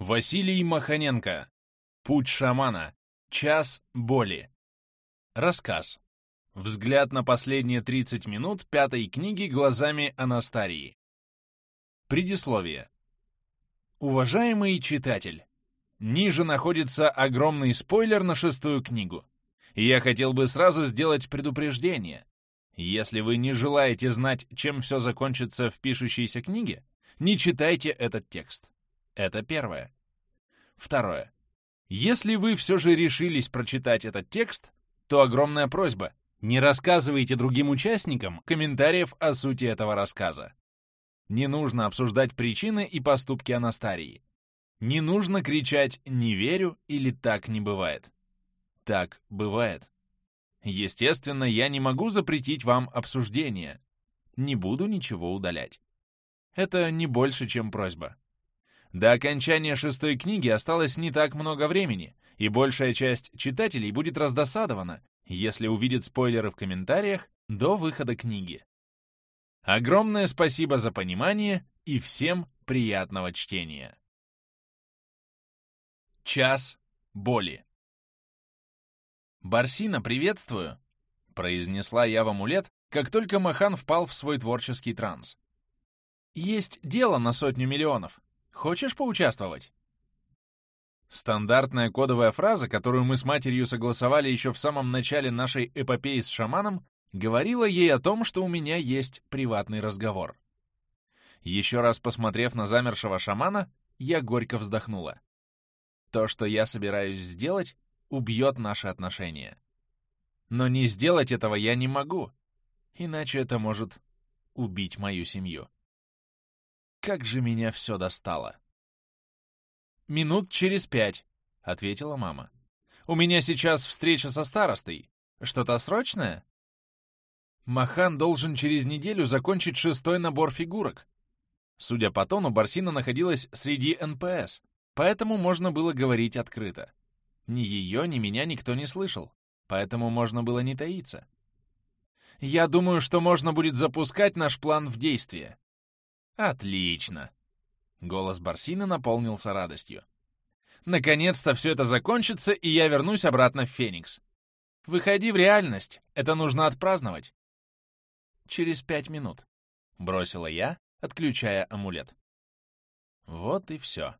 Василий Маханенко. Путь шамана. Час боли. Рассказ. Взгляд на последние 30 минут пятой книги глазами Анастарии. Предисловие. Уважаемый читатель, ниже находится огромный спойлер на шестую книгу. Я хотел бы сразу сделать предупреждение. Если вы не желаете знать, чем все закончится в пишущейся книге, не читайте этот текст. Это первое. Второе. Если вы все же решились прочитать этот текст, то огромная просьба — не рассказывайте другим участникам комментариев о сути этого рассказа. Не нужно обсуждать причины и поступки Анастарии. Не нужно кричать «не верю» или «так не бывает». Так бывает. Естественно, я не могу запретить вам обсуждение. Не буду ничего удалять. Это не больше, чем просьба. До окончания шестой книги осталось не так много времени, и большая часть читателей будет раздосадована, если увидит спойлеры в комментариях до выхода книги. Огромное спасибо за понимание и всем приятного чтения. Час боли. «Барсина, приветствую!» — произнесла я в амулет, как только Махан впал в свой творческий транс. «Есть дело на сотню миллионов. Хочешь поучаствовать?» Стандартная кодовая фраза, которую мы с матерью согласовали еще в самом начале нашей эпопеи с шаманом, говорила ей о том, что у меня есть приватный разговор. Еще раз посмотрев на замершего шамана, я горько вздохнула. То, что я собираюсь сделать, убьет наши отношения. Но не сделать этого я не могу, иначе это может убить мою семью. Как же меня все достало. «Минут через пять», — ответила мама. «У меня сейчас встреча со старостой. Что-то срочное?» Махан должен через неделю закончить шестой набор фигурок. Судя по тону, Барсина находилась среди НПС, поэтому можно было говорить открыто. Ни ее, ни меня никто не слышал, поэтому можно было не таиться. Я думаю, что можно будет запускать наш план в действие. Отлично. Голос Барсина наполнился радостью. Наконец-то все это закончится, и я вернусь обратно в Феникс. Выходи в реальность, это нужно отпраздновать. Через пять минут, бросила я, отключая амулет. Вот и все.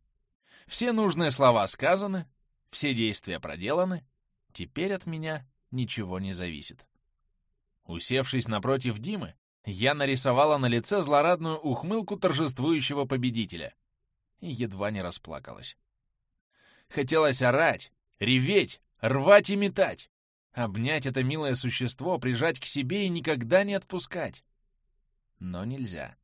Все нужные слова сказаны, все действия проделаны, теперь от меня ничего не зависит. Усевшись напротив Димы, я нарисовала на лице злорадную ухмылку торжествующего победителя и едва не расплакалась. Хотелось орать, реветь, рвать и метать, обнять это милое существо, прижать к себе и никогда не отпускать. Но нельзя.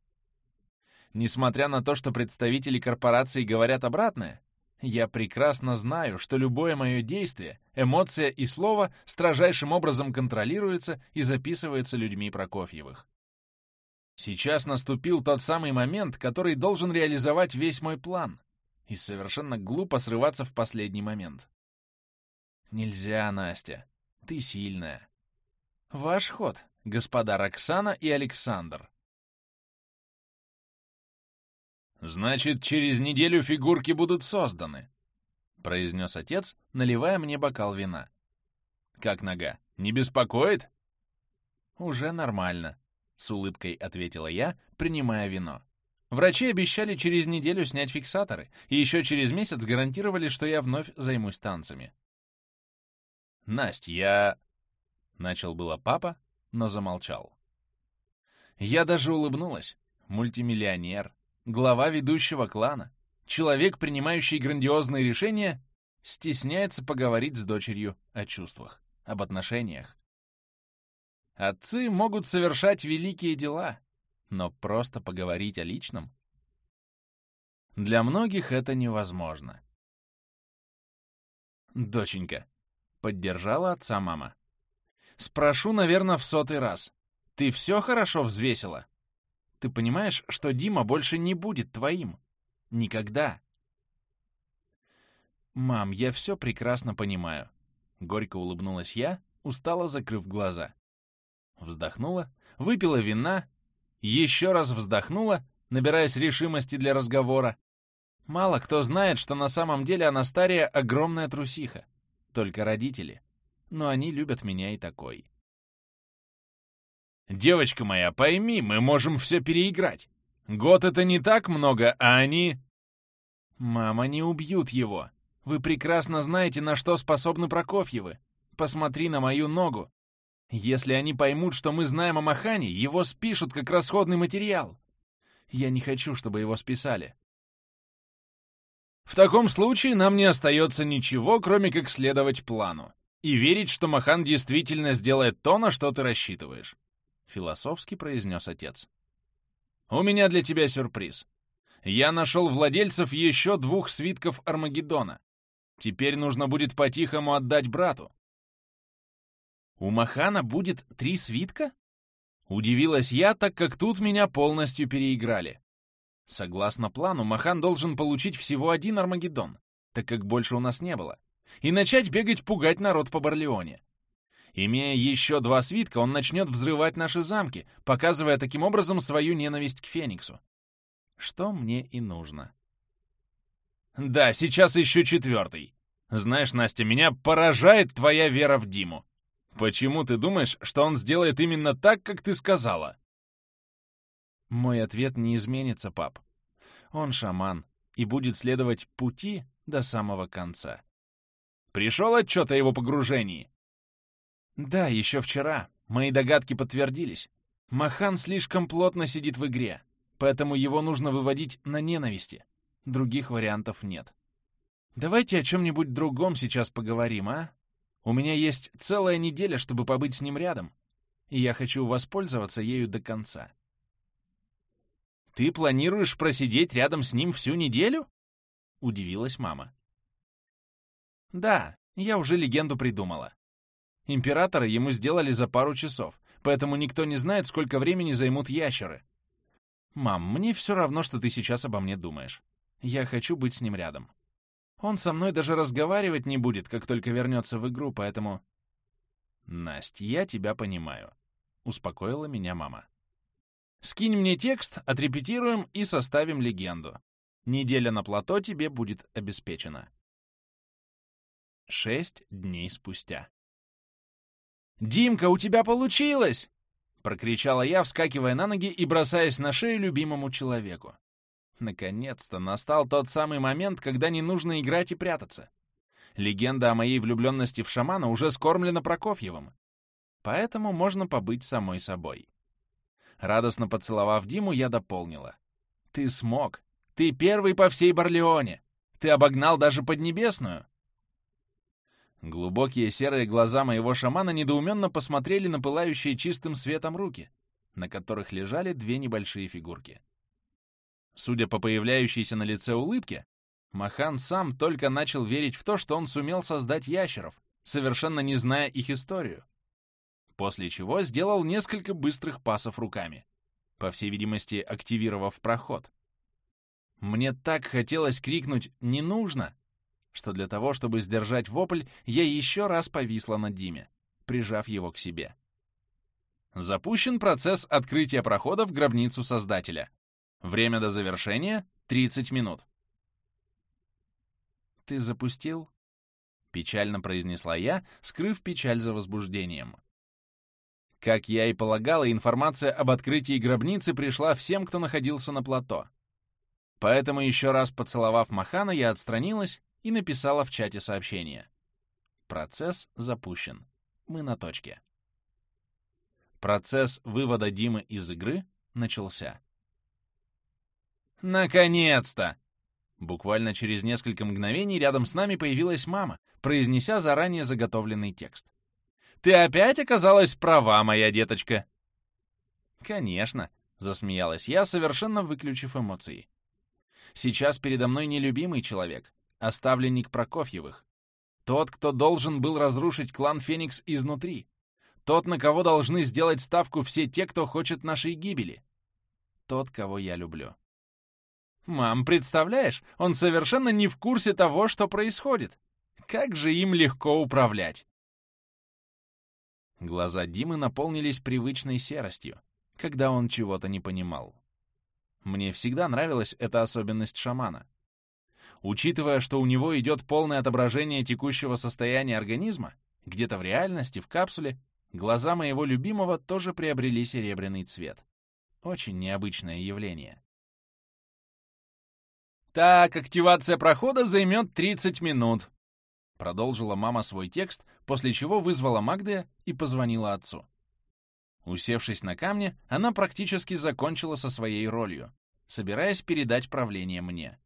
Несмотря на то, что представители корпорации говорят обратное, я прекрасно знаю, что любое мое действие, эмоция и слово строжайшим образом контролируется и записывается людьми Прокофьевых. Сейчас наступил тот самый момент, который должен реализовать весь мой план, и совершенно глупо срываться в последний момент. Нельзя, Настя. Ты сильная. Ваш ход, господа Роксана и Александр. «Значит, через неделю фигурки будут созданы», — произнес отец, наливая мне бокал вина. «Как нога? Не беспокоит?» «Уже нормально», — с улыбкой ответила я, принимая вино. Врачи обещали через неделю снять фиксаторы, и еще через месяц гарантировали, что я вновь займусь танцами. «Насть, я...» — начал было папа, но замолчал. Я даже улыбнулась. Мультимиллионер, глава ведущего клана, человек, принимающий грандиозные решения, стесняется поговорить с дочерью о чувствах, об отношениях. Отцы могут совершать великие дела, но просто поговорить о личном? Для многих это невозможно. «Доченька», — поддержала отца мама. «Спрошу, наверное, в сотый раз. Ты все хорошо взвесила?» Ты понимаешь, что Дима больше не будет твоим? Никогда. «Мам, я все прекрасно понимаю», — горько улыбнулась я, устало закрыв глаза. Вздохнула, выпила вина, еще раз вздохнула, набираясь решимости для разговора, Мало кто знает, что на самом деле Анастария — огромная трусиха. Только родители. Но они любят меня и такой. «Девочка моя, пойми, мы можем все переиграть. Год — это не так много, а они...» «Мама, не убьют его. Вы прекрасно знаете, на что способны Прокофьевы. Посмотри на мою ногу. Если они поймут, что мы знаем о Махане, его спишут как расходный материал. Я не хочу, чтобы его списали. В таком случае нам не остается ничего, кроме как следовать плану и верить, что Махан действительно сделает то, на что ты рассчитываешь», — философски произнес отец. «У меня для тебя сюрприз. Я нашел владельцев еще двух свитков Армагеддона. Теперь нужно будет по-тихому отдать брату». «У Махана будет три свитка?» Удивилась я, так как тут меня полностью переиграли. Согласно плану, Махан должен получить всего один Армагеддон, так как больше у нас не было, и начать бегать пугать народ по Барлеоне. Имея еще два свитка, он начнет взрывать наши замки, показывая таким образом свою ненависть к Фениксу. Что мне и нужно. Да, сейчас еще четвертый. Знаешь, Настя, меня поражает твоя вера в Диму. Почему ты думаешь, что он сделает именно так, как ты сказала? Мой ответ не изменится, пап. Он шаман и будет следовать пути до самого конца. Пришел отчет о его погружении? Да, еще вчера. Мои догадки подтвердились. Махан слишком плотно сидит в игре, поэтому его нужно выводить на ненависти. Других вариантов нет. Давайте о чем-нибудь другом сейчас поговорим, а? У меня есть целая неделя, чтобы побыть с ним рядом, и я хочу воспользоваться ею до конца. «Ты планируешь просидеть рядом с ним всю неделю?» — удивилась мама. «Да, я уже легенду придумала. Императора ему сделали за пару часов, поэтому никто не знает, сколько времени займут ящеры. Мам, мне все равно, что ты сейчас обо мне думаешь. Я хочу быть с ним рядом. Он со мной даже разговаривать не будет, как только вернется в игру, поэтому...» «Насть, я тебя понимаю», — успокоила меня мама. Скинь мне текст, отрепетируем и составим легенду. Неделя на плато тебе будет обеспечена. Шесть дней спустя. «Димка, у тебя получилось!» — прокричала я, вскакивая на ноги и бросаясь на шею любимому человеку. Наконец-то настал тот самый момент, когда не нужно играть и прятаться. Легенда о моей влюбленности в шамана уже скормлена Прокофьевым. Поэтому можно побыть самой собой. Радостно поцеловав Диму, я дополнила. «Ты смог! Ты первый по всей Барлеоне! Ты обогнал даже Поднебесную!» Глубокие серые глаза моего шамана недоуменно посмотрели на пылающие чистым светом руки, на которых лежали две небольшие фигурки. Судя по появляющейся на лице улыбке, Махан сам только начал верить в то, что он сумел создать ящеров, совершенно не зная их историю после чего сделал несколько быстрых пасов руками, по всей видимости, активировав проход. Мне так хотелось крикнуть «Не нужно!», что для того, чтобы сдержать вопль, я еще раз повисла над Диме, прижав его к себе. Запущен процесс открытия прохода в гробницу Создателя. Время до завершения — 30 минут. «Ты запустил?» — печально произнесла я, скрыв печаль за возбуждением. Как я и полагала, информация об открытии гробницы пришла всем, кто находился на плато. Поэтому еще раз поцеловав Махана, я отстранилась и написала в чате сообщение. Процесс запущен. Мы на точке. Процесс вывода Димы из игры начался. «Наконец-то!» Буквально через несколько мгновений рядом с нами появилась мама, произнеся заранее заготовленный текст. Ты опять оказалась права, моя деточка!» «Конечно», — засмеялась я, совершенно выключив эмоции. «Сейчас передо мной нелюбимый человек, оставленник Прокофьевых. Тот, кто должен был разрушить клан Феникс изнутри. Тот, на кого должны сделать ставку все те, кто хочет нашей гибели. Тот, кого я люблю. Мам, представляешь, он совершенно не в курсе того, что происходит. Как же им легко управлять. Глаза Димы наполнились привычной серостью, когда он чего-то не понимал. Мне всегда нравилась эта особенность шамана. Учитывая, что у него идет полное отображение текущего состояния организма, где-то в реальности, в капсуле, глаза моего любимого тоже приобрели серебряный цвет. Очень необычное явление. «Так, активация прохода займет 30 минут», — продолжила мама свой текст, после чего вызвала Магдея и позвонила отцу. Усевшись на камне, она практически закончила со своей ролью, собираясь передать правление мне.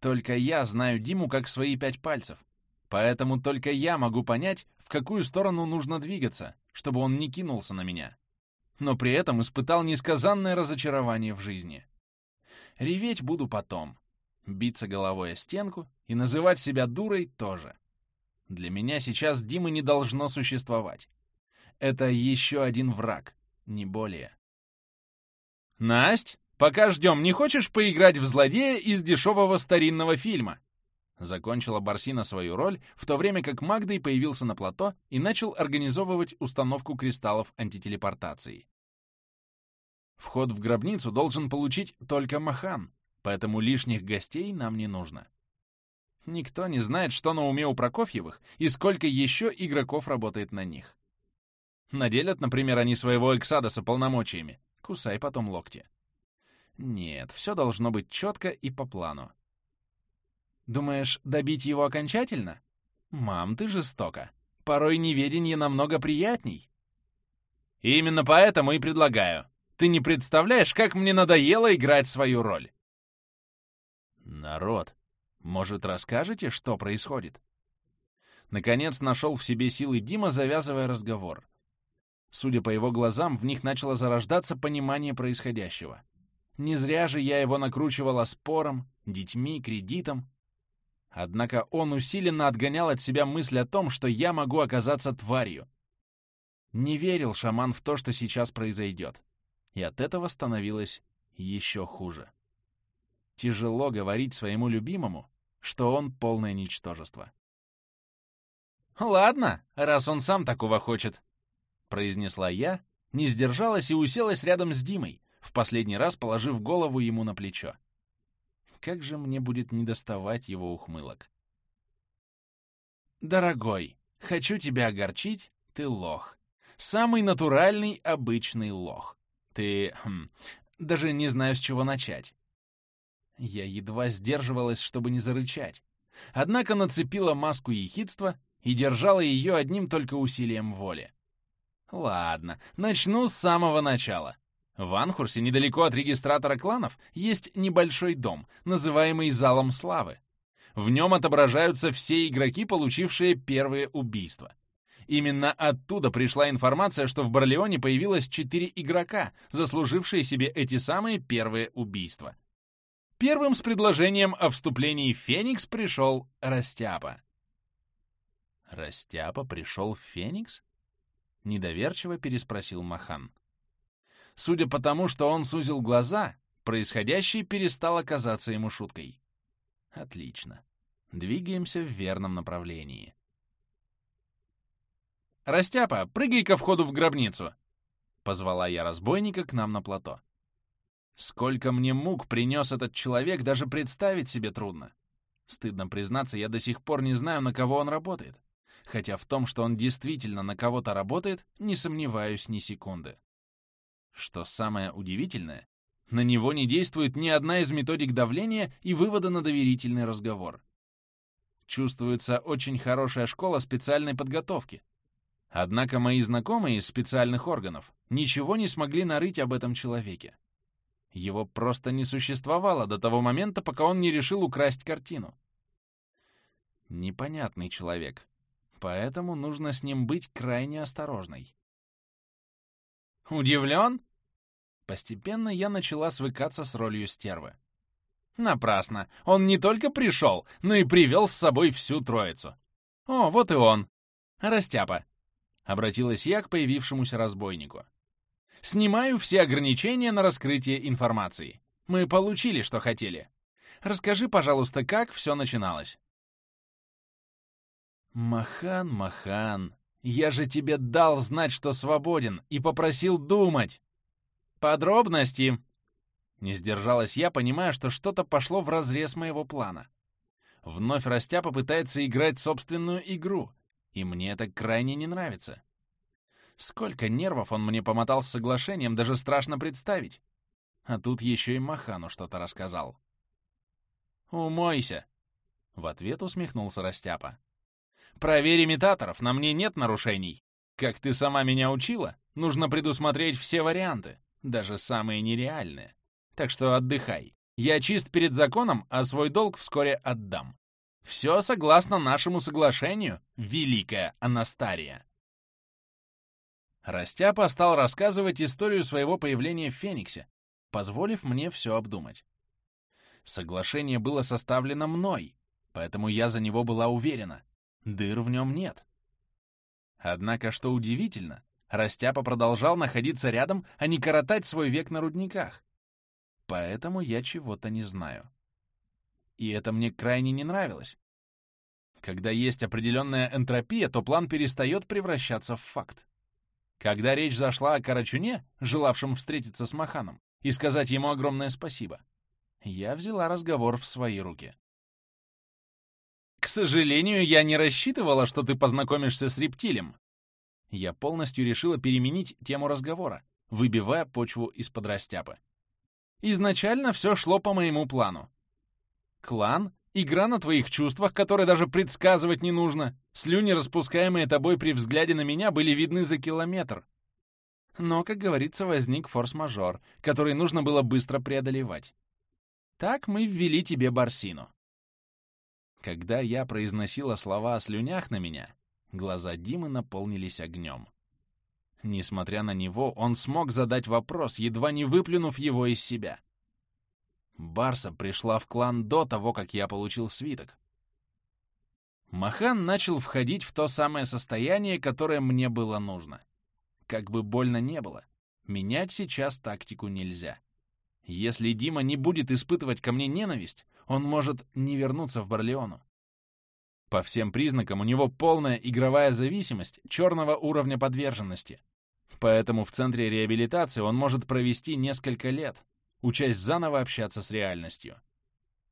Только я знаю Диму как свои пять пальцев, поэтому только я могу понять, в какую сторону нужно двигаться, чтобы он не кинулся на меня. Но при этом испытал несказанное разочарование в жизни. Реветь буду потом. Биться головой о стенку и называть себя дурой тоже. Для меня сейчас Димы не должно существовать. Это еще один враг, не более. «Насть, пока ждем, не хочешь поиграть в злодея из дешевого старинного фильма?» Закончила Барсина свою роль, в то время как Магдой появился на плато и начал организовывать установку кристаллов антителепортации. Вход в гробницу должен получить только Махан, поэтому лишних гостей нам не нужно. Никто не знает, что на уме у Прокофьевых и сколько еще игроков работает на них. Наделят, например, они своего Эксадоса полномочиями. Кусай потом локти. Нет, все должно быть четко и по плану. Думаешь, добить его окончательно? Мам, ты жестока. Порой неведение намного приятней. Именно поэтому и предлагаю. Ты не представляешь, как мне надоело играть свою роль. Народ, может, расскажете, что происходит? Наконец нашел в себе силы Дима, завязывая разговор. Судя по его глазам, в них начало зарождаться понимание происходящего. Не зря же я его накручивала спором, детьми, кредитом. Однако он усиленно отгонял от себя мысль о том, что я могу оказаться тварью. Не верил шаман в то, что сейчас произойдет. И от этого становилось еще хуже. Тяжело говорить своему любимому, что он полное ничтожество. «Ладно, раз он сам такого хочет», — произнесла я, не сдержалась и уселась рядом с Димой, в последний раз положив голову ему на плечо. Как же мне будет недоставать его ухмылок. «Дорогой, хочу тебя огорчить, ты лох. Самый натуральный, обычный лох. Ты... Хм, даже не знаю, с чего начать». Я едва сдерживалась, чтобы не зарычать. Однако нацепила маску ехидства и держала ее одним только усилием воли. Ладно, начну с самого начала. В Анхурсе, недалеко от регистратора кланов, есть небольшой дом, называемый Залом Славы. В нем отображаются все игроки, получившие первые убийства. Именно оттуда пришла информация, что в Барлеоне появилось четыре игрока, заслужившие себе эти самые первые убийства. Первым с предложением о вступлении в Феникс пришел Растяпа. «Растяпа пришел в Феникс?» — недоверчиво переспросил Махан. Судя по тому, что он сузил глаза, происходящее перестало казаться ему шуткой. Отлично. Двигаемся в верном направлении. «Растяпа, прыгай-ка входу в гробницу!» — позвала я разбойника к нам на плато. Сколько мне мук принес этот человек, даже представить себе трудно. Стыдно признаться, я до сих пор не знаю, на кого он работает. Хотя в том, что он действительно на кого-то работает, не сомневаюсь ни секунды. Что самое удивительное, на него не действует ни одна из методик давления и вывода на доверительный разговор. Чувствуется очень хорошая школа специальной подготовки. Однако мои знакомые из специальных органов ничего не смогли нарыть об этом человеке. Его просто не существовало до того момента, пока он не решил украсть картину. Непонятный человек, поэтому нужно с ним быть крайне осторожной. Удивлен? Постепенно я начала свыкаться с ролью стервы. Напрасно. Он не только пришел, но и привел с собой всю троицу. О, вот и он. Растяпа. Обратилась я к появившемуся разбойнику. Снимаю все ограничения на раскрытие информации. Мы получили, что хотели. Расскажи, пожалуйста, как все начиналось. Махан, Махан, я же тебе дал знать, что свободен, и попросил думать. Подробности. Не сдержалась я, понимая, что что-то пошло вразрез моего плана. Вновь Растяпа пытается играть собственную игру, и мне это крайне не нравится. Сколько нервов он мне помотал с соглашением, даже страшно представить. А тут еще и Махану что-то рассказал. «Умойся!» — в ответ усмехнулся Растяпа. «Проверь имитаторов, на мне нет нарушений. Как ты сама меня учила, нужно предусмотреть все варианты, даже самые нереальные. Так что отдыхай. Я чист перед законом, а свой долг вскоре отдам. Все согласно нашему соглашению, великая Анастария. Растяпа стал рассказывать историю своего появления в Фениксе, позволив мне все обдумать. Соглашение было составлено мной, поэтому я за него была уверена. Дыр в нем нет. Однако, что удивительно, Растяпа продолжал находиться рядом, а не коротать свой век на рудниках. Поэтому я чего-то не знаю. И это мне крайне не нравилось. Когда есть определенная энтропия, то план перестает превращаться в факт. Когда речь зашла о Карачуне, желавшем встретиться с Маханом, и сказать ему огромное спасибо, я взяла разговор в свои руки. «К сожалению, я не рассчитывала, что ты познакомишься с рептилем». Я полностью решила переменить тему разговора, выбивая почву из-под растяпы. Изначально все шло по моему плану. Клан — игра на твоих чувствах, которые даже предсказывать не нужно. Слюни, распускаемые тобой при взгляде на меня, были видны за километр. Но, как говорится, возник форс-мажор, который нужно было быстро преодолевать. Так мы ввели тебе Барсину. Когда я произносила слова о слюнях на меня, глаза Димы наполнились огнем. Несмотря на него, он смог задать вопрос, едва не выплюнув его из себя. Барса пришла в клан до того, как я получил свиток. Махан начал входить в то самое состояние, которое мне было нужно. Как бы больно не было, менять сейчас тактику нельзя. Если Дима не будет испытывать ко мне ненависть, он может не вернуться в Барлеону. По всем признакам у него полная игровая зависимость черного уровня подверженности — Поэтому в центре реабилитации он может провести несколько лет, учась заново общаться с реальностью.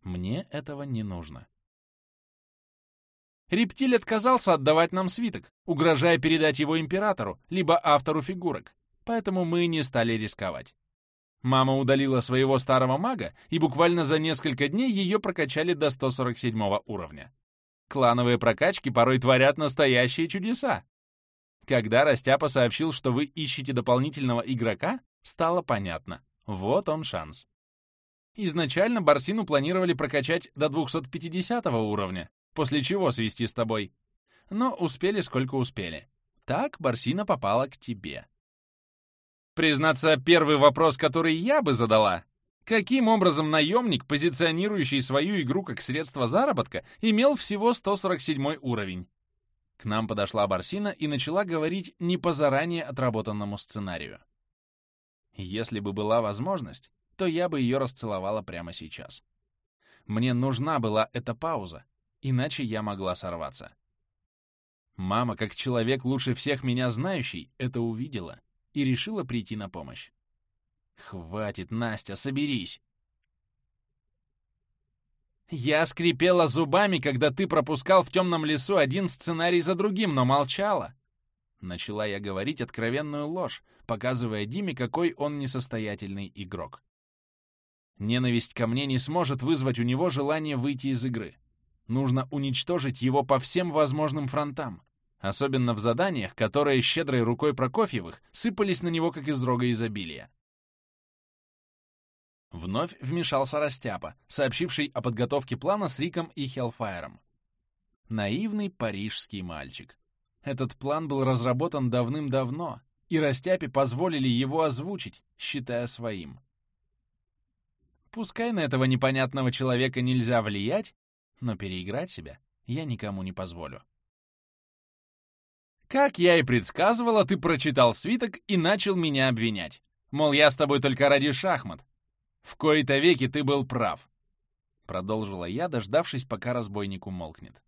Мне этого не нужно. Рептиль отказался отдавать нам свиток, угрожая передать его императору, либо автору фигурок, поэтому мы не стали рисковать. Мама удалила своего старого мага, и буквально за несколько дней ее прокачали до 147 уровня. Клановые прокачки порой творят настоящие чудеса. Когда Растяпа сообщил, что вы ищете дополнительного игрока, стало понятно. Вот он шанс. Изначально Барсину планировали прокачать до 250 уровня, после чего свести с тобой. Но успели сколько успели. Так Барсина попала к тебе. Признаться, первый вопрос, который я бы задала, каким образом наемник, позиционирующий свою игру как средство заработка, имел всего 147 уровень? К нам подошла Барсина и начала говорить не по заранее отработанному сценарию. Если бы была возможность, то я бы ее расцеловала прямо сейчас. Мне нужна была эта пауза, иначе я могла сорваться. Мама, как человек лучше всех меня знающий, это увидела и решила прийти на помощь. «Хватит, Настя, соберись!» Я скрипела зубами, когда ты пропускал в темном лесу один сценарий за другим, но молчала. Начала я говорить откровенную ложь, показывая Диме, какой он несостоятельный игрок. Ненависть ко мне не сможет вызвать у него желание выйти из игры. Нужно уничтожить его по всем возможным фронтам, особенно в заданиях, которые щедрой рукой Прокофьевых сыпались на него как из рога изобилия. Вновь вмешался Растяпа, сообщивший о подготовке плана с Риком и Хелфайром. Наивный парижский мальчик. Этот план был разработан давным-давно, и Растяпе позволили его озвучить, считая своим. Пускай на этого непонятного человека нельзя влиять, но переиграть себя я никому не позволю. Как я и предсказывала, ты прочитал свиток и начал меня обвинять. Мол, я с тобой только ради шахмат, «В кои-то веки ты был прав», — продолжила я, дождавшись, пока разбойник умолкнет.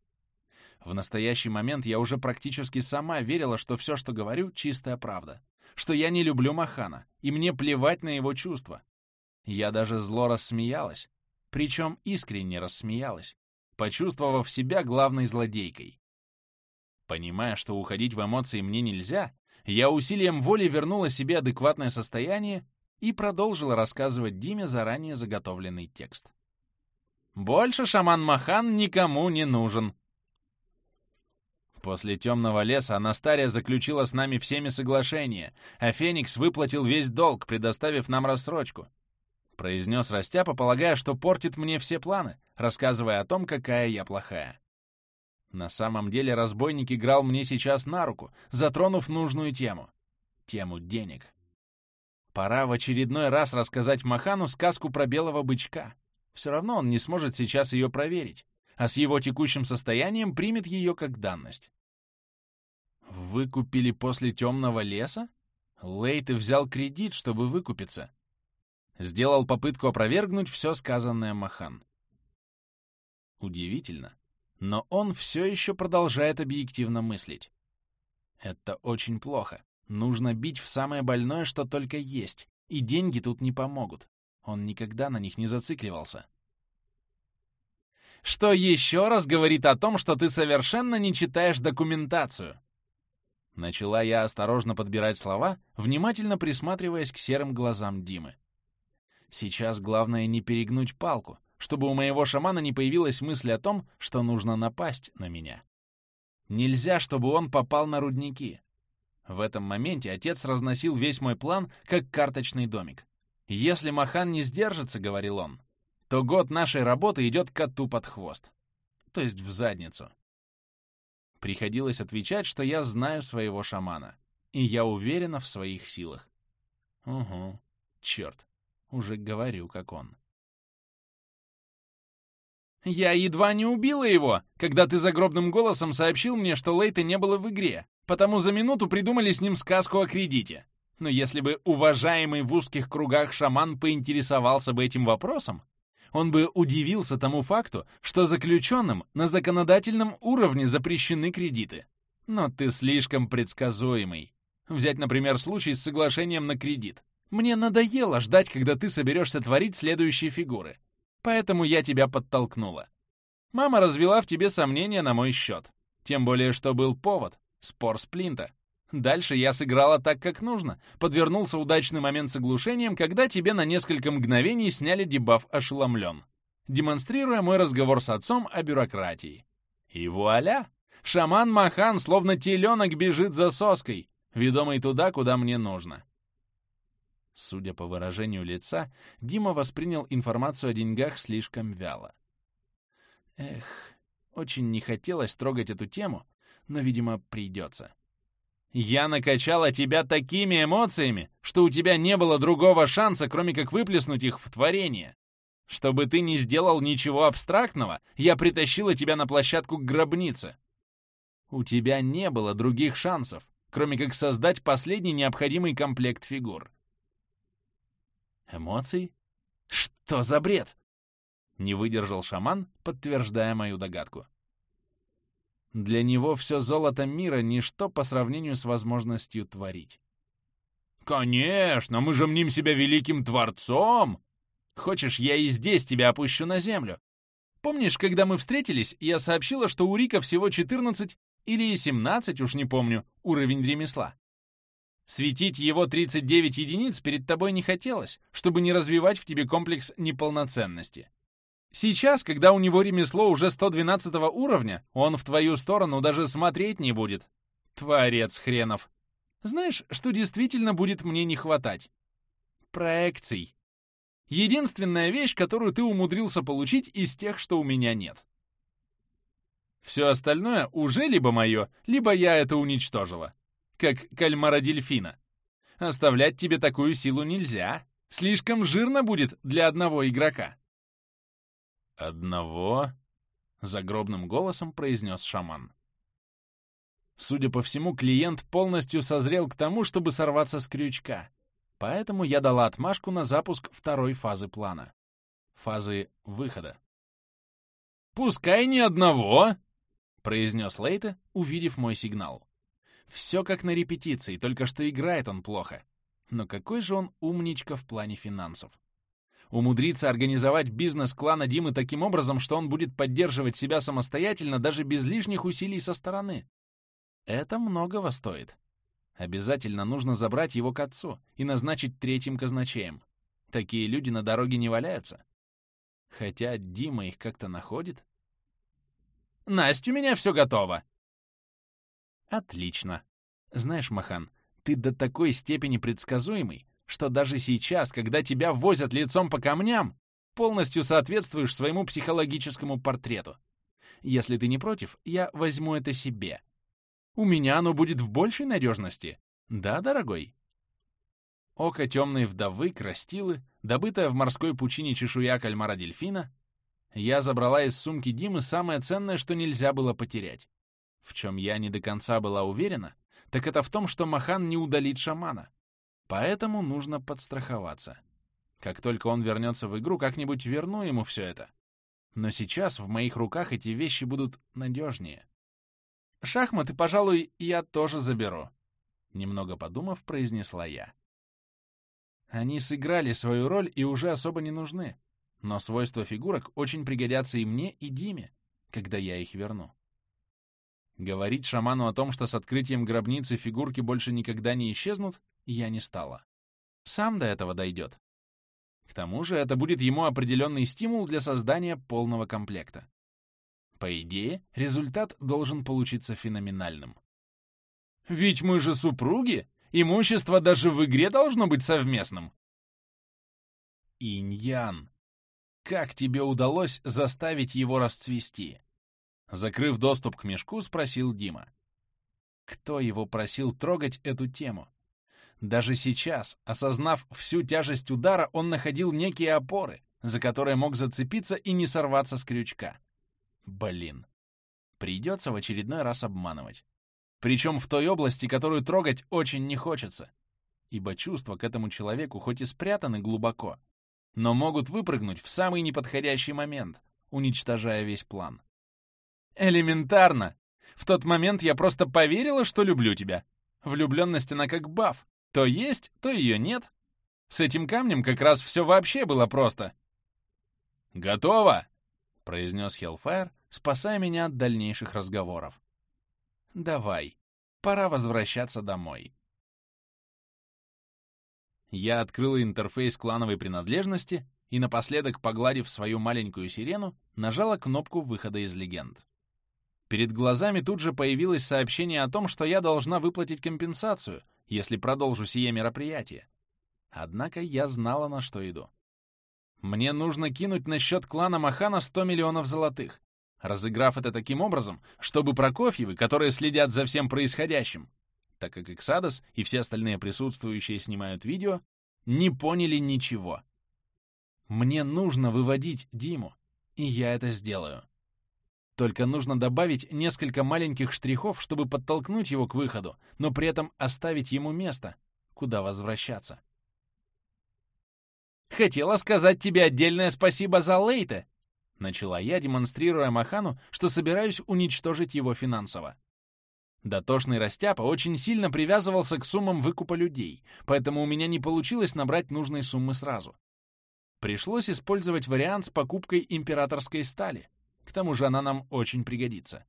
В настоящий момент я уже практически сама верила, что все, что говорю, чистая правда. Что я не люблю Махана, и мне плевать на его чувства. Я даже зло рассмеялась, причем искренне рассмеялась, почувствовав себя главной злодейкой. Понимая, что уходить в эмоции мне нельзя, я усилием воли вернула себе адекватное состояние и продолжила рассказывать Диме заранее заготовленный текст. «Больше шаман Махан никому не нужен», После темного леса Анастария заключила с нами всеми соглашения, а Феникс выплатил весь долг, предоставив нам рассрочку. Произнес Растяпа, полагая, что портит мне все планы, рассказывая о том, какая я плохая. На самом деле разбойник играл мне сейчас на руку, затронув нужную тему — тему денег. Пора в очередной раз рассказать Махану сказку про белого бычка. Все равно он не сможет сейчас ее проверить, а с его текущим состоянием примет ее как данность. Выкупили после темного леса? Лейт взял кредит, чтобы выкупиться. Сделал попытку опровергнуть все сказанное Махан. Удивительно, но он все еще продолжает объективно мыслить. Это очень плохо. Нужно бить в самое больное, что только есть, и деньги тут не помогут. Он никогда на них не зацикливался. Что еще раз говорит о том, что ты совершенно не читаешь документацию? Начала я осторожно подбирать слова, внимательно присматриваясь к серым глазам Димы. Сейчас главное не перегнуть палку, чтобы у моего шамана не появилась мысль о том, что нужно напасть на меня. Нельзя, чтобы он попал на рудники. В этом моменте отец разносил весь мой план, как карточный домик. «Если Махан не сдержится, — говорил он, — то год нашей работы идет коту под хвост, то есть в задницу. Приходилось отвечать, что я знаю своего шамана, и я уверена в своих силах. Угу, черт, уже говорю, как он. «Я едва не убила его, когда ты загробным голосом сообщил мне, что Лейта не было в игре, потому за минуту придумали с ним сказку о кредите. Но если бы уважаемый в узких кругах шаман поинтересовался бы этим вопросом, он бы удивился тому факту, что заключенным на законодательном уровне запрещены кредиты. Но ты слишком предсказуемый. Взять, например, случай с соглашением на кредит. Мне надоело ждать, когда ты соберешься творить следующие фигуры. Поэтому я тебя подтолкнула. Мама развела в тебе сомнения на мой счет. Тем более, что был повод — спор Сплинта. Дальше я сыграла так, как нужно. Подвернулся удачный момент с оглушением, когда тебе на несколько мгновений сняли дебаф «Ошеломлен», демонстрируя мой разговор с отцом о бюрократии. И вуаля! Шаман Махан словно теленок бежит за соской, ведомый туда, куда мне нужно. Судя по выражению лица, Дима воспринял информацию о деньгах слишком вяло. Эх, очень не хотелось трогать эту тему, но, видимо, придется. Я накачала тебя такими эмоциями, что у тебя не было другого шанса, кроме как выплеснуть их в творение. Чтобы ты не сделал ничего абстрактного, я притащила тебя на площадку к гробнице. У тебя не было других шансов, кроме как создать последний необходимый комплект фигур. Эмоций? Что за бред? Не выдержал шаман, подтверждая мою догадку. Для него все золото мира — ничто по сравнению с возможностью творить. «Конечно, мы же мним себя великим творцом! Хочешь, я и здесь тебя опущу на землю? Помнишь, когда мы встретились, я сообщила, что у Рика всего 14 или 17, уж не помню, уровень ремесла? Светить его 39 единиц перед тобой не хотелось, чтобы не развивать в тебе комплекс неполноценности. Сейчас, когда у него ремесло уже 112 уровня, он в твою сторону даже смотреть не будет. Творец хренов. Знаешь, что действительно будет мне не хватать? Проекций. Единственная вещь, которую ты умудрился получить из тех, что у меня нет. Все остальное уже либо мое, либо я это уничтожила. Как кальмара дельфина. Оставлять тебе такую силу нельзя. Слишком жирно будет для одного игрока. «Одного?» — загробным голосом произнес шаман. Судя по всему, клиент полностью созрел к тому, чтобы сорваться с крючка, поэтому я дала отмашку на запуск второй фазы плана. Фазы выхода. «Пускай ни одного!» — произнес Лейта, увидев мой сигнал. Все как на репетиции, только что играет он плохо. Но какой же он умничка в плане финансов. Умудриться организовать бизнес клана Димы таким образом, что он будет поддерживать себя самостоятельно даже без лишних усилий со стороны. Это многого стоит. Обязательно нужно забрать его к отцу и назначить третьим казначеем. Такие люди на дороге не валяются. Хотя Дима их как-то находит. «Настя, у меня все готово!» «Отлично. Знаешь, Махан, ты до такой степени предсказуемый, что даже сейчас, когда тебя возят лицом по камням, полностью соответствуешь своему психологическому портрету. Если ты не против, я возьму это себе. У меня оно будет в большей надежности. Да, дорогой?» Око темной вдовы, крастилы, добытая в морской пучине чешуя кальмара-дельфина, я забрала из сумки Димы самое ценное, что нельзя было потерять. В чем я не до конца была уверена, так это в том, что Махан не удалит шамана. Поэтому нужно подстраховаться. Как только он вернется в игру, как-нибудь верну ему все это. Но сейчас в моих руках эти вещи будут надежнее. Шахматы, пожалуй, я тоже заберу. Немного подумав, произнесла я. Они сыграли свою роль и уже особо не нужны. Но свойства фигурок очень пригодятся и мне, и Диме, когда я их верну. Говорить шаману о том, что с открытием гробницы фигурки больше никогда не исчезнут, я не стала. Сам до этого дойдет. К тому же это будет ему определенный стимул для создания полного комплекта. По идее, результат должен получиться феноменальным. «Ведь мы же супруги!» Имущество даже в игре должно быть совместным. Иньян. Как тебе удалось заставить его расцвести? Закрыв доступ к мешку, спросил Дима. Кто его просил трогать эту тему? Даже сейчас, осознав всю тяжесть удара, он находил некие опоры, за которые мог зацепиться и не сорваться с крючка. Блин. Придется в очередной раз обманывать. Причем в той области, которую трогать очень не хочется. Ибо чувства к этому человеку хоть и спрятаны глубоко, но могут выпрыгнуть в самый неподходящий момент, уничтожая весь план. Элементарно! В тот момент я просто поверила, что люблю тебя. Влюбленность она как баф. То есть, то ее нет. С этим камнем как раз все вообще было просто. «Готово!» — произнес Хеллфайр, спасая меня от дальнейших разговоров. Давай, пора возвращаться домой. Я открыл интерфейс клановой принадлежности и, напоследок погладив свою маленькую сирену, нажала кнопку выхода из легенд. Перед глазами тут же появилось сообщение о том, что я должна выплатить компенсацию, если продолжу сие мероприятие. Однако я знала, на что иду. Мне нужно кинуть на счет клана Махана 100 миллионов золотых, разыграв это таким образом, чтобы Прокофьевы, которые следят за всем происходящим, так как Иксадос и все остальные присутствующие снимают видео, не поняли ничего. Мне нужно выводить Диму, и я это сделаю. Только нужно добавить несколько маленьких штрихов, чтобы подтолкнуть его к выходу, но при этом оставить ему место, куда возвращаться. «Хотела сказать тебе отдельное спасибо за Лейте», Начала я, демонстрируя Махану, что собираюсь уничтожить его финансово. Дотошный растяпа очень сильно привязывался к суммам выкупа людей, поэтому у меня не получилось набрать нужной суммы сразу. Пришлось использовать вариант с покупкой императорской стали. К тому же она нам очень пригодится.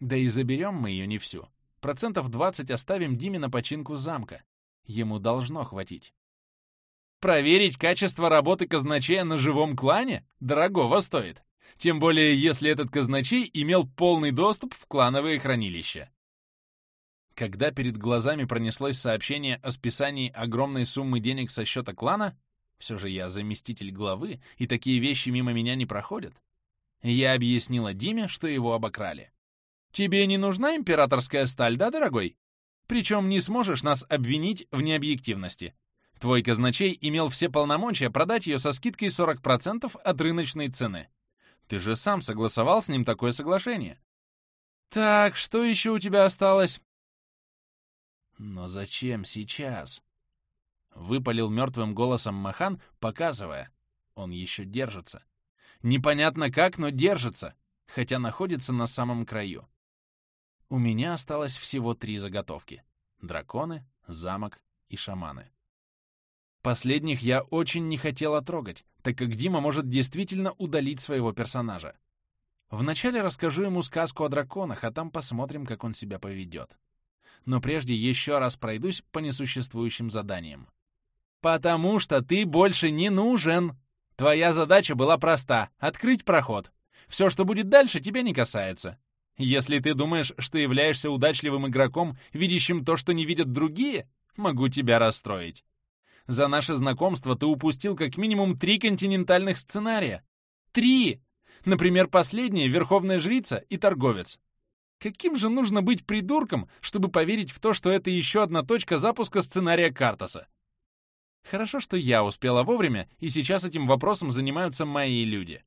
Да и заберем мы ее не всю. Процентов 20 оставим Диме на починку замка. Ему должно хватить. Проверить качество работы казначея на живом клане дорогого стоит. Тем более, если этот казначей имел полный доступ в клановые хранилища. Когда перед глазами пронеслось сообщение о списании огромной суммы денег со счета клана, все же я заместитель главы, и такие вещи мимо меня не проходят, я объяснила Диме, что его обокрали. «Тебе не нужна императорская сталь, да, дорогой? Причем не сможешь нас обвинить в необъективности. Твой казначей имел все полномочия продать ее со скидкой 40% от рыночной цены. Ты же сам согласовал с ним такое соглашение. Так, что еще у тебя осталось? Но зачем сейчас? Выпалил мертвым голосом Махан, показывая. Он еще держится. Непонятно как, но держится, хотя находится на самом краю. У меня осталось всего три заготовки. Драконы, замок и шаманы. Последних я очень не хотела трогать, так как Дима может действительно удалить своего персонажа. Вначале расскажу ему сказку о драконах, а там посмотрим, как он себя поведет. Но прежде еще раз пройдусь по несуществующим заданиям. «Потому что ты больше не нужен!» Твоя задача была проста — открыть проход. Все, что будет дальше, тебя не касается. Если ты думаешь, что являешься удачливым игроком, видящим то, что не видят другие, могу тебя расстроить. За наше знакомство ты упустил как минимум три континентальных сценария. Три! Например, последние — Верховная Жрица и Торговец. Каким же нужно быть придурком, чтобы поверить в то, что это еще одна точка запуска сценария Картаса? Хорошо, что я успела вовремя, и сейчас этим вопросом занимаются мои люди.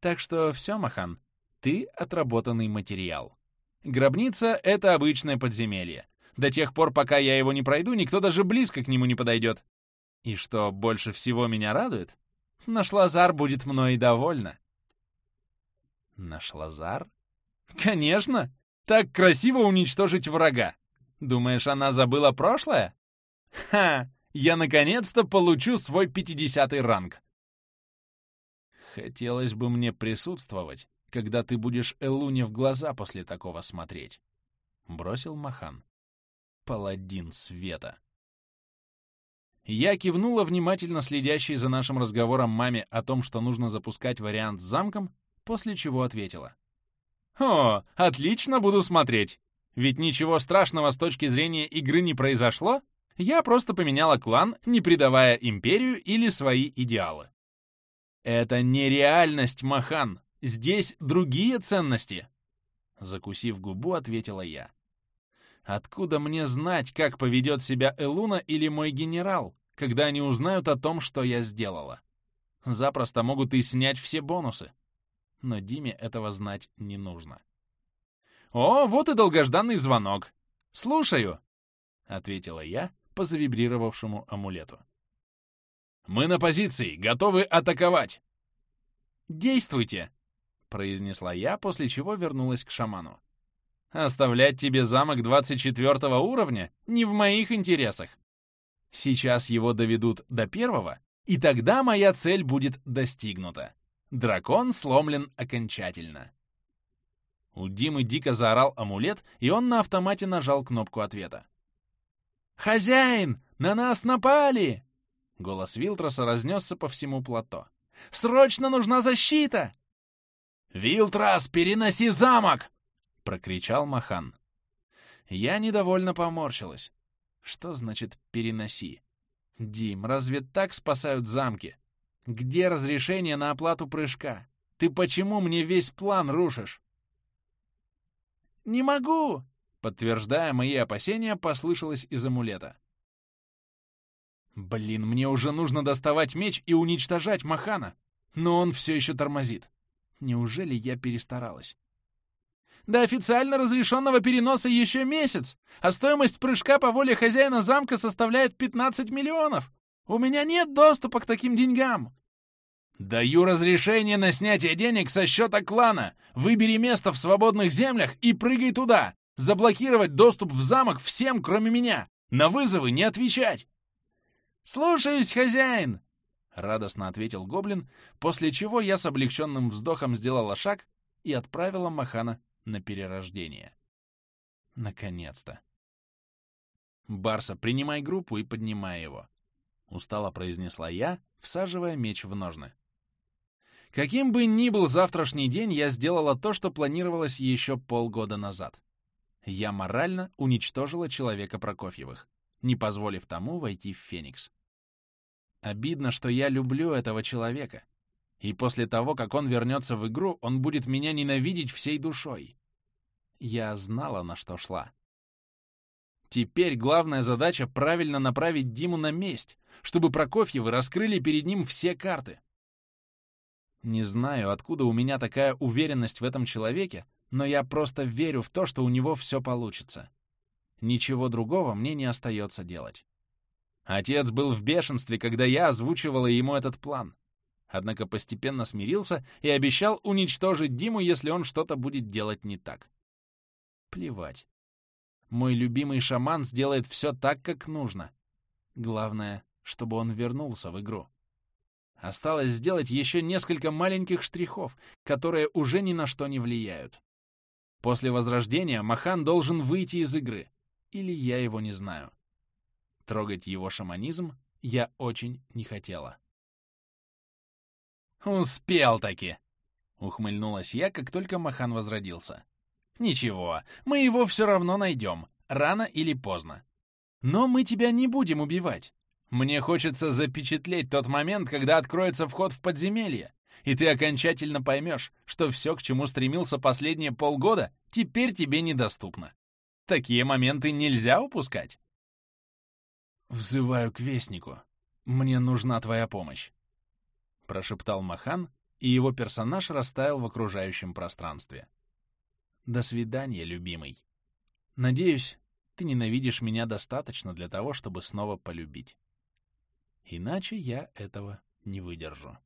Так что все, Махан, ты отработанный материал. Гробница — это обычное подземелье. До тех пор, пока я его не пройду, никто даже близко к нему не подойдет. И что больше всего меня радует, наш Лазар будет мной довольна. Наш Лазар? Конечно! Так красиво уничтожить врага. Думаешь, она забыла прошлое? Ха! Я наконец-то получу свой 50 ранг. Хотелось бы мне присутствовать, когда ты будешь Элуне в глаза после такого смотреть. Бросил Махан. Паладин света. Я кивнула внимательно следящей за нашим разговором маме о том, что нужно запускать вариант с замком, после чего ответила. «О, отлично буду смотреть! Ведь ничего страшного с точки зрения игры не произошло, я просто поменяла клан, не предавая империю или свои идеалы. Это не реальность, Махан. Здесь другие ценности. Закусив губу, ответила я. Откуда мне знать, как поведет себя Элуна или мой генерал, когда они узнают о том, что я сделала? Запросто могут и снять все бонусы. Но Диме этого знать не нужно. «О, вот и долгожданный звонок. Слушаю», — ответила я, по завибрировавшему амулету. «Мы на позиции, готовы атаковать!» «Действуйте!» — произнесла я, после чего вернулась к шаману. «Оставлять тебе замок 24 уровня не в моих интересах. Сейчас его доведут до первого, и тогда моя цель будет достигнута. Дракон сломлен окончательно». У Димы дико заорал амулет, и он на автомате нажал кнопку ответа. «Хозяин! На нас напали!» Голос Вилтроса разнесся по всему плато. «Срочно нужна защита!» «Вилтрос, переноси замок!» — прокричал Махан. Я недовольно поморщилась. Что значит «переноси»? Дим, разве так спасают замки? Где разрешение на оплату прыжка? Ты почему мне весь план рушишь? «Не могу!» Подтверждая мои опасения, послышалось из амулета. Блин, мне уже нужно доставать меч и уничтожать Махана, но он все еще тормозит. Неужели я перестаралась? До официально разрешенного переноса еще месяц, а стоимость прыжка по воле хозяина замка составляет 15 миллионов. У меня нет доступа к таким деньгам. Даю разрешение на снятие денег со счета клана. Выбери место в свободных землях и прыгай туда. Заблокировать доступ в замок всем, кроме меня. На вызовы не отвечать. «Слушаюсь, хозяин!» — радостно ответил гоблин, после чего я с облегченным вздохом сделала шаг и отправила Махана на перерождение. Наконец-то. «Барса, принимай группу и поднимай его», — устало произнесла я, всаживая меч в ножны. Каким бы ни был завтрашний день, я сделала то, что планировалось еще полгода назад. Я морально уничтожила человека Прокофьевых, не позволив тому войти в Феникс. Обидно, что я люблю этого человека, и после того, как он вернется в игру, он будет меня ненавидеть всей душой. Я знала, на что шла. Теперь главная задача — правильно направить Диму на месть, чтобы Прокофьевы раскрыли перед ним все карты. Не знаю, откуда у меня такая уверенность в этом человеке, но я просто верю в то, что у него все получится. Ничего другого мне не остается делать. Отец был в бешенстве, когда я озвучивала ему этот план. Однако постепенно смирился и обещал уничтожить Диму, если он что-то будет делать не так. Плевать. Мой любимый шаман сделает все так, как нужно. Главное чтобы он вернулся в игру. Осталось сделать еще несколько маленьких штрихов, которые уже ни на что не влияют. После возрождения Махан должен выйти из игры. Или я его не знаю. Трогать его шаманизм я очень не хотела. «Успел-таки!» — ухмыльнулась я, как только Махан возродился. «Ничего, мы его все равно найдем, рано или поздно. Но мы тебя не будем убивать. Мне хочется запечатлеть тот момент, когда откроется вход в подземелье, и ты окончательно поймешь, что все, к чему стремился последние полгода, теперь тебе недоступно. Такие моменты нельзя упускать. «Взываю к Вестнику. Мне нужна твоя помощь», — прошептал Махан, и его персонаж растаял в окружающем пространстве. «До свидания, любимый. Надеюсь, ты ненавидишь меня достаточно для того, чтобы снова полюбить». Иначе я этого не выдержу.